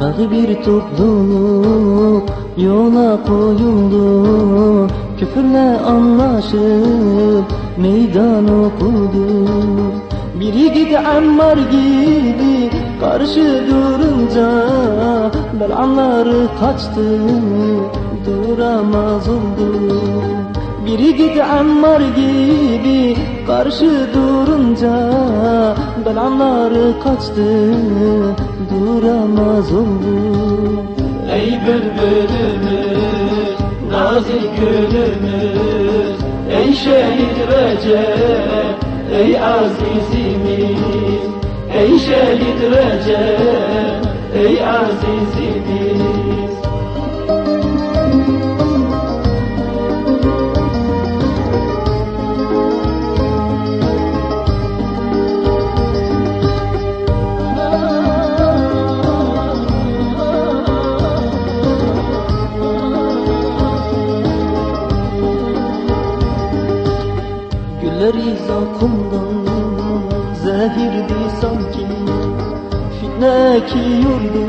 bir topluluk yola koyuldu. Küfürle anlaşıp meydan okudu Biri gidi Ammar gibi karşı durunca Belanları kaçtı duramaz oldu. Biri gidi Ammar gibi karşı durunca Belanları kaçtı duramaz oldu. Ey bülbülümüz, nazik gülümüz Ey şehit Recep, ey azizimiz Ey şehit Recep, ey azizimiz Zakumdan zehirdi sanki. Fitne ki yordu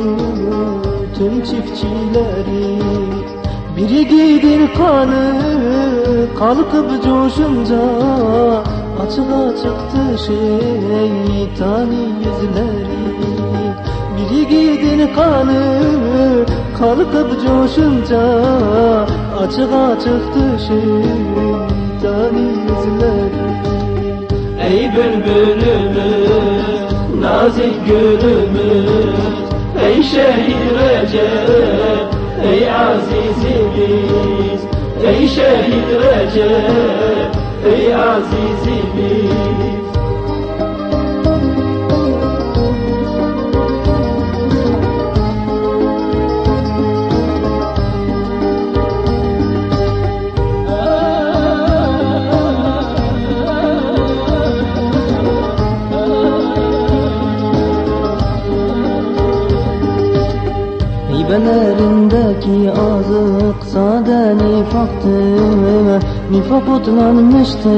tüm çiftçileri. Biri gidir kanı kalkıp coşunca Açığa çıktı şeytani yüzleri. Biri gidir kanı kalkıp coşunca Açığa çıktı şeytani yüzleri Ey bülbülümüz, nazik gülümüz Ey şehit Recep, ey azizimiz Ey şehit Recep, ey azizimiz Hibelerindeki azık sade nifaktı. Nifak otlanmıştı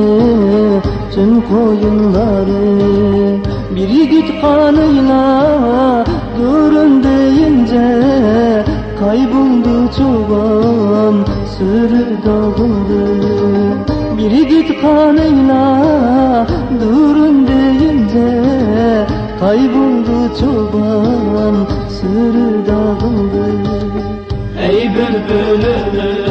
tüm koyunları. Biri git kanıyla durun deyince Kayboldu çoban sürü dağıldı. Biri git kanıyla durun deyince Kayboldu çoban sürü dağıldı Ey bülbülümüz,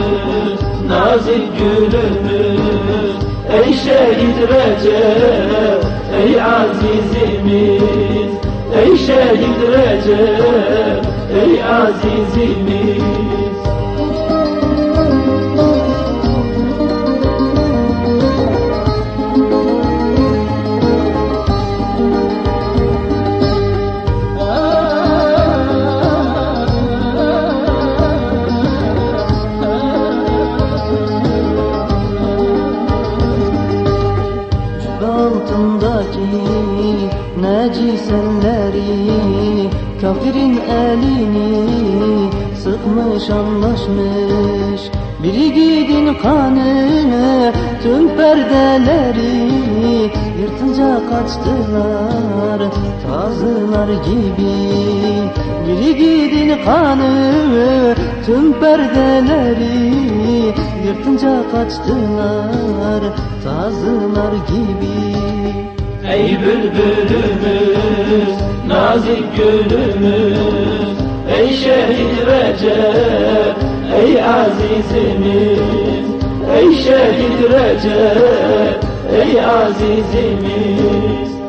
nazik gülümüz. Ey şehit Recep, ey azizimiz. Ey şehit Recep, ey azizimiz altındaki neciselleri Kafirin elini sıkmış anlaşmış. Biri gidin kanı tüm perdeleri Yırtınca kaçtılar tazılar gibi. Biri gidin kanı tüm perdeleri Yırtınca kaçtılar tazılar gibi Ey bülbülümüz, nazik gülümüz Ey şehit Recep, ey azizimiz Ey şehit Recep, ey azizimiz